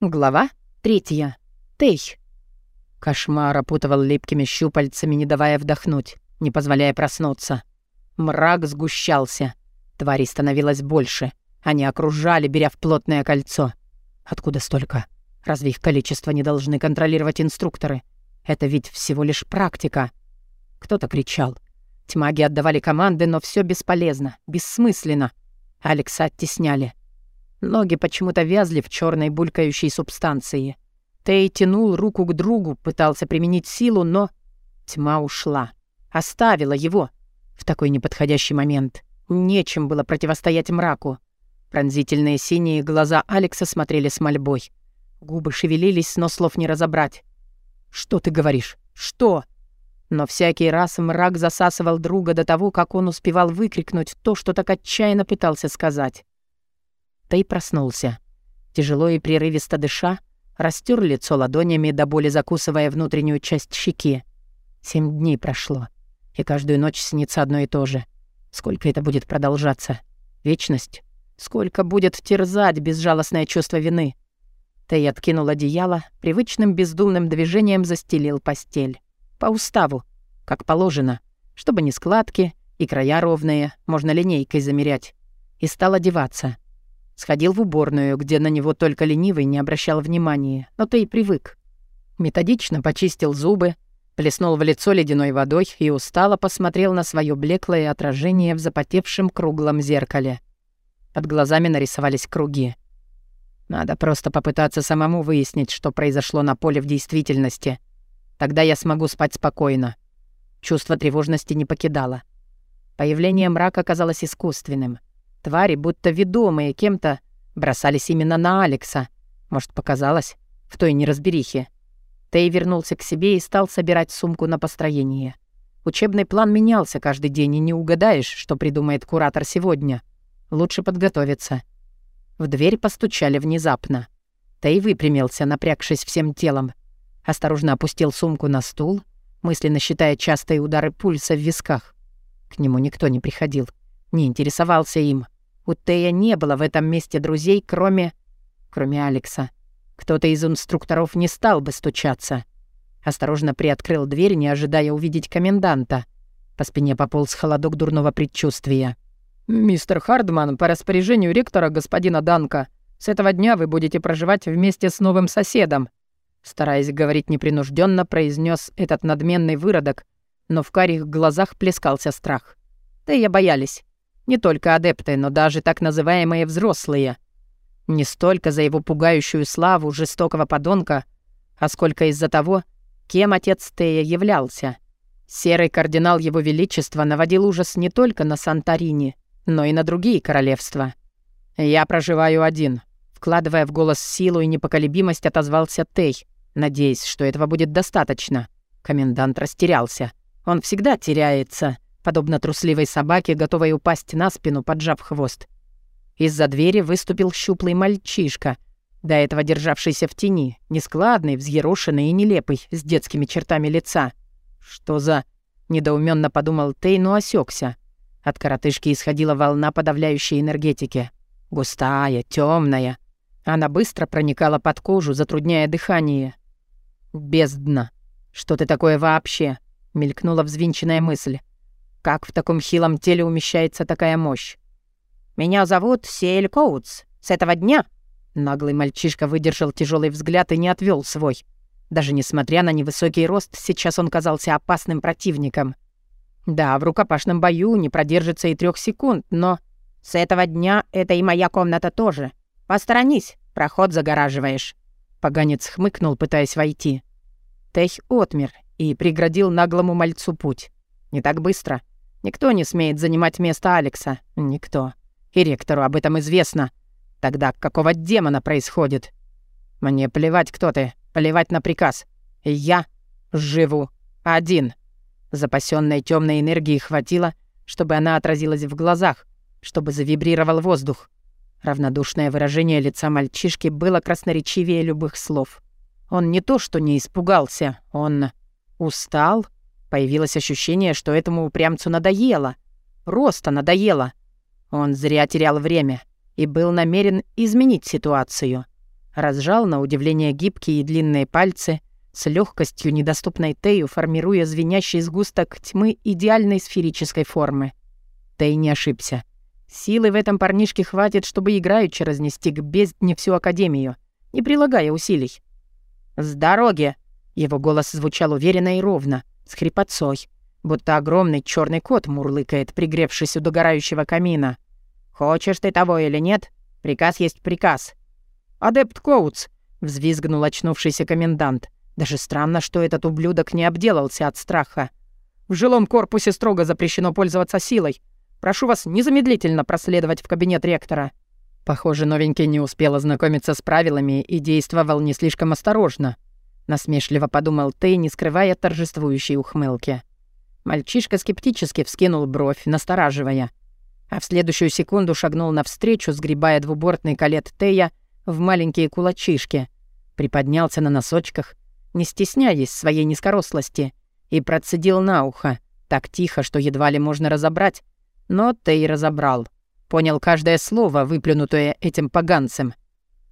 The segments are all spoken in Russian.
Глава третья. Тей. Кошмар опутывал липкими щупальцами, не давая вдохнуть, не позволяя проснуться. Мрак сгущался. Тварей становилось больше. Они окружали, беря в плотное кольцо. Откуда столько? Разве их количество не должны контролировать инструкторы? Это ведь всего лишь практика. Кто-то кричал. Тьмаги отдавали команды, но все бесполезно, бессмысленно. Алекса оттесняли. Ноги почему-то вязли в черной булькающей субстанции. Тей тянул руку к другу, пытался применить силу, но... Тьма ушла. Оставила его. В такой неподходящий момент. Нечем было противостоять мраку. Пронзительные синие глаза Алекса смотрели с мольбой. Губы шевелились, но слов не разобрать. «Что ты говоришь? Что?» Но всякий раз мрак засасывал друга до того, как он успевал выкрикнуть то, что так отчаянно пытался сказать. Тей проснулся. Тяжело и прерывисто дыша, растер лицо ладонями, до боли закусывая внутреннюю часть щеки. Семь дней прошло, и каждую ночь снится одно и то же. Сколько это будет продолжаться? Вечность? Сколько будет терзать безжалостное чувство вины? Тей откинул одеяло, привычным бездумным движением застелил постель. По уставу, как положено, чтобы не складки и края ровные, можно линейкой замерять. И стал одеваться — Сходил в уборную, где на него только ленивый не обращал внимания, но ты и привык. Методично почистил зубы, плеснул в лицо ледяной водой и устало посмотрел на свое блеклое отражение в запотевшем круглом зеркале. Под глазами нарисовались круги. Надо просто попытаться самому выяснить, что произошло на поле в действительности. Тогда я смогу спать спокойно. Чувство тревожности не покидало. Появление мрака казалось искусственным. Твари, будто ведомые кем-то, бросались именно на Алекса. Может, показалось? В той неразберихе. Тей вернулся к себе и стал собирать сумку на построение. Учебный план менялся каждый день, и не угадаешь, что придумает куратор сегодня. Лучше подготовиться. В дверь постучали внезапно. Тей выпрямился, напрягшись всем телом. Осторожно опустил сумку на стул, мысленно считая частые удары пульса в висках. К нему никто не приходил не интересовался им. У Тея не было в этом месте друзей, кроме... кроме Алекса. Кто-то из инструкторов не стал бы стучаться. Осторожно приоткрыл дверь, не ожидая увидеть коменданта. По спине пополз холодок дурного предчувствия. «Мистер Хардман, по распоряжению ректора господина Данка, с этого дня вы будете проживать вместе с новым соседом», стараясь говорить непринужденно, произнес этот надменный выродок, но в карих глазах плескался страх. Тея боялись. Не только адепты, но даже так называемые взрослые. Не столько за его пугающую славу жестокого подонка, а сколько из-за того, кем отец Тея являлся. Серый кардинал Его Величества наводил ужас не только на Санторини, но и на другие королевства. «Я проживаю один», — вкладывая в голос силу и непоколебимость, отозвался Тей, надеясь, что этого будет достаточно. Комендант растерялся. Он всегда теряется подобно трусливой собаке, готовой упасть на спину, поджав хвост. Из-за двери выступил щуплый мальчишка, до этого державшийся в тени, нескладный, взъерошенный и нелепый, с детскими чертами лица. «Что за...» — недоуменно подумал Тей, но осекся. От коротышки исходила волна подавляющей энергетики. Густая, темная. Она быстро проникала под кожу, затрудняя дыхание. «Бездна! Что ты такое вообще?» — мелькнула взвинченная мысль. Как в таком хилом теле умещается такая мощь? «Меня зовут Сиэль Коутс. С этого дня...» Наглый мальчишка выдержал тяжелый взгляд и не отвел свой. Даже несмотря на невысокий рост, сейчас он казался опасным противником. Да, в рукопашном бою не продержится и трех секунд, но... «С этого дня это и моя комната тоже. Посторонись, проход загораживаешь». Поганец хмыкнул, пытаясь войти. Тех отмер и преградил наглому мальцу путь. Не так быстро. Никто не смеет занимать место Алекса. Никто. И ректору об этом известно. Тогда какого демона происходит? Мне плевать, кто ты. Плевать на приказ. Я живу один. Запасенной темной энергии хватило, чтобы она отразилась в глазах, чтобы завибрировал воздух. Равнодушное выражение лица мальчишки было красноречивее любых слов. Он не то что не испугался, он устал, Появилось ощущение, что этому упрямцу надоело. Просто надоело. Он зря терял время и был намерен изменить ситуацию. Разжал на удивление гибкие и длинные пальцы, с легкостью, недоступной Тею, формируя звенящий сгусток тьмы идеальной сферической формы. Тей не ошибся. Силы в этом парнишке хватит, чтобы играючи разнести к бездне всю Академию, не прилагая усилий. «С дороги!» Его голос звучал уверенно и ровно, с хрипотцой, будто огромный черный кот мурлыкает, пригревшись у догорающего камина. «Хочешь ты того или нет? Приказ есть приказ». «Адепт Коутс!» — взвизгнул очнувшийся комендант. Даже странно, что этот ублюдок не обделался от страха. В жилом корпусе строго запрещено пользоваться силой. Прошу вас незамедлительно проследовать в кабинет ректора». Похоже, новенький не успел ознакомиться с правилами и действовал не слишком осторожно. Насмешливо подумал Тей, не скрывая торжествующей ухмылки. Мальчишка скептически вскинул бровь, настораживая. А в следующую секунду шагнул навстречу, сгребая двубортный калет Тея в маленькие кулачишки. Приподнялся на носочках не стесняясь своей низкорослости, и процедил на ухо, так тихо, что едва ли можно разобрать. Но и разобрал. Понял каждое слово, выплюнутое этим поганцем.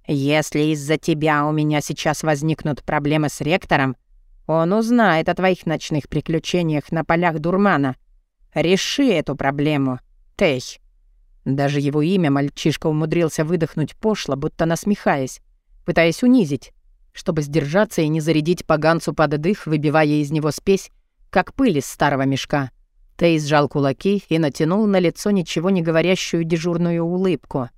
«Если из-за тебя у меня сейчас возникнут проблемы с ректором, он узнает о твоих ночных приключениях на полях дурмана. Реши эту проблему, Тей». Даже его имя мальчишка умудрился выдохнуть пошло, будто насмехаясь, пытаясь унизить чтобы сдержаться и не зарядить поганцу под дых, выбивая из него спесь, как пыль из старого мешка. Тей сжал кулаки и натянул на лицо ничего не говорящую дежурную улыбку.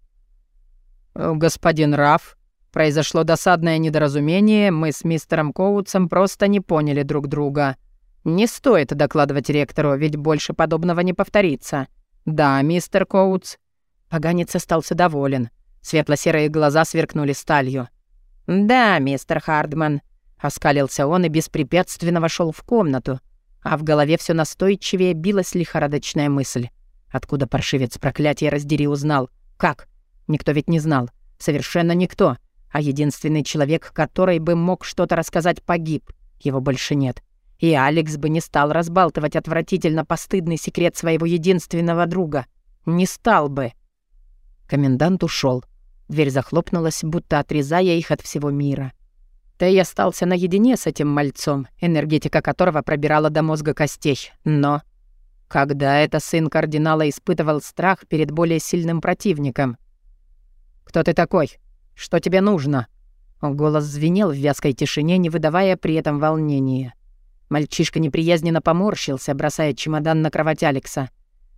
«Господин Раф, произошло досадное недоразумение, мы с мистером Коутсом просто не поняли друг друга. Не стоит докладывать ректору, ведь больше подобного не повторится. Да, мистер Коутс». Поганец остался доволен. Светло-серые глаза сверкнули сталью. «Да, мистер Хардман», — оскалился он и беспрепятственно вошел в комнату, а в голове все настойчивее билась лихорадочная мысль. Откуда паршивец проклятие раздери узнал? Как? Никто ведь не знал. Совершенно никто. А единственный человек, который бы мог что-то рассказать, погиб. Его больше нет. И Алекс бы не стал разбалтывать отвратительно постыдный секрет своего единственного друга. Не стал бы. Комендант ушел. Дверь захлопнулась, будто отрезая их от всего мира. Тей остался наедине с этим мальцом, энергетика которого пробирала до мозга костей. Но когда это сын кардинала испытывал страх перед более сильным противником? «Кто ты такой? Что тебе нужно?» Голос звенел в вязкой тишине, не выдавая при этом волнения. Мальчишка неприязненно поморщился, бросая чемодан на кровать Алекса.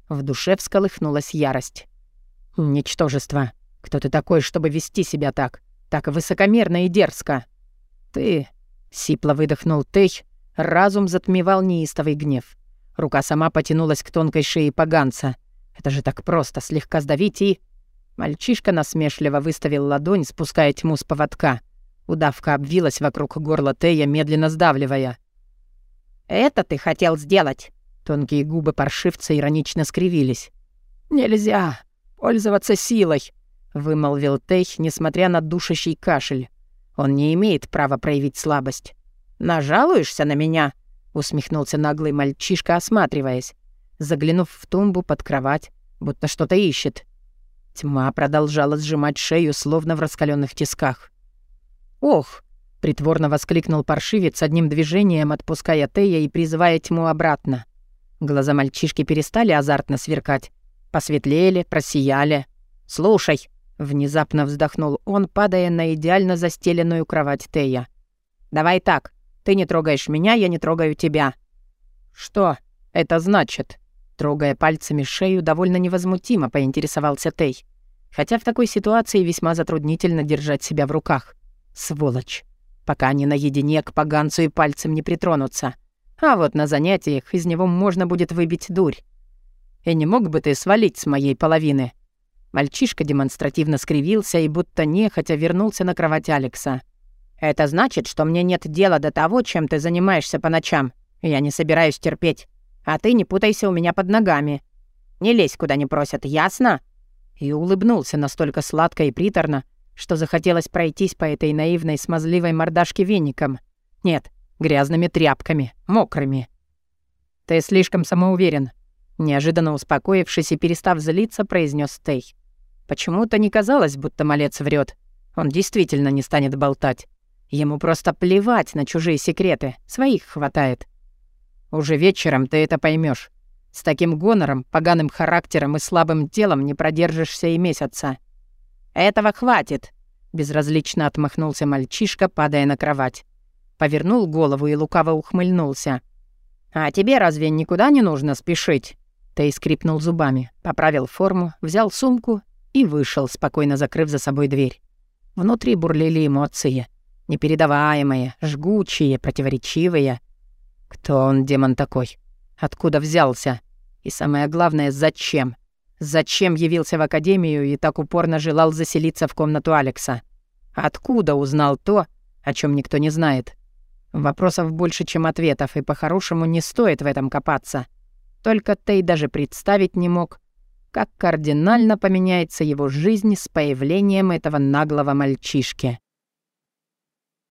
В душе всколыхнулась ярость. «Ничтожество. Кто ты такой, чтобы вести себя так? Так высокомерно и дерзко?» «Ты...» — сипло выдохнул Тей. Разум затмевал неистовый гнев. Рука сама потянулась к тонкой шее поганца. Это же так просто, слегка сдавить и... Мальчишка насмешливо выставил ладонь, спуская тьму с поводка. Удавка обвилась вокруг горла Тея, медленно сдавливая. «Это ты хотел сделать?» Тонкие губы паршивца иронично скривились. «Нельзя пользоваться силой», — вымолвил Тех, несмотря на душащий кашель. «Он не имеет права проявить слабость». «Нажалуешься на меня?» — усмехнулся наглый мальчишка, осматриваясь. Заглянув в тумбу под кровать, будто что-то ищет. Тьма продолжала сжимать шею, словно в раскаленных тисках. «Ох!» — притворно воскликнул паршивец одним движением, отпуская Тея и призывая тьму обратно. Глаза мальчишки перестали азартно сверкать. Посветлели, просияли. «Слушай!» Внезапно вздохнул он, падая на идеально застеленную кровать Тея. «Давай так. Ты не трогаешь меня, я не трогаю тебя». «Что это значит?» Трогая пальцами шею, довольно невозмутимо поинтересовался Тей. Хотя в такой ситуации весьма затруднительно держать себя в руках. Сволочь. Пока они наедине к поганцу и пальцем не притронутся. А вот на занятиях из него можно будет выбить дурь. И не мог бы ты свалить с моей половины?» Мальчишка демонстративно скривился и будто нехотя вернулся на кровать Алекса. «Это значит, что мне нет дела до того, чем ты занимаешься по ночам. Я не собираюсь терпеть. А ты не путайся у меня под ногами. Не лезь, куда не просят, ясно?» И улыбнулся настолько сладко и приторно, что захотелось пройтись по этой наивной смазливой мордашке веником. Нет, грязными тряпками, мокрыми. «Ты слишком самоуверен», — неожиданно успокоившись и перестав злиться, произнес Тей. Почему-то не казалось, будто малец врет. Он действительно не станет болтать. Ему просто плевать на чужие секреты, своих хватает. Уже вечером ты это поймешь. С таким гонором, поганым характером и слабым телом не продержишься и месяца. Этого хватит, безразлично отмахнулся мальчишка, падая на кровать. Повернул голову и лукаво ухмыльнулся. А тебе разве никуда не нужно спешить? Тей скрипнул зубами, поправил форму, взял сумку и вышел, спокойно закрыв за собой дверь. Внутри бурлили эмоции. Непередаваемые, жгучие, противоречивые. Кто он, демон такой? Откуда взялся? И самое главное, зачем? Зачем явился в академию и так упорно желал заселиться в комнату Алекса? Откуда узнал то, о чем никто не знает? Вопросов больше, чем ответов, и по-хорошему не стоит в этом копаться. Только Тей даже представить не мог, как кардинально поменяется его жизнь с появлением этого наглого мальчишки.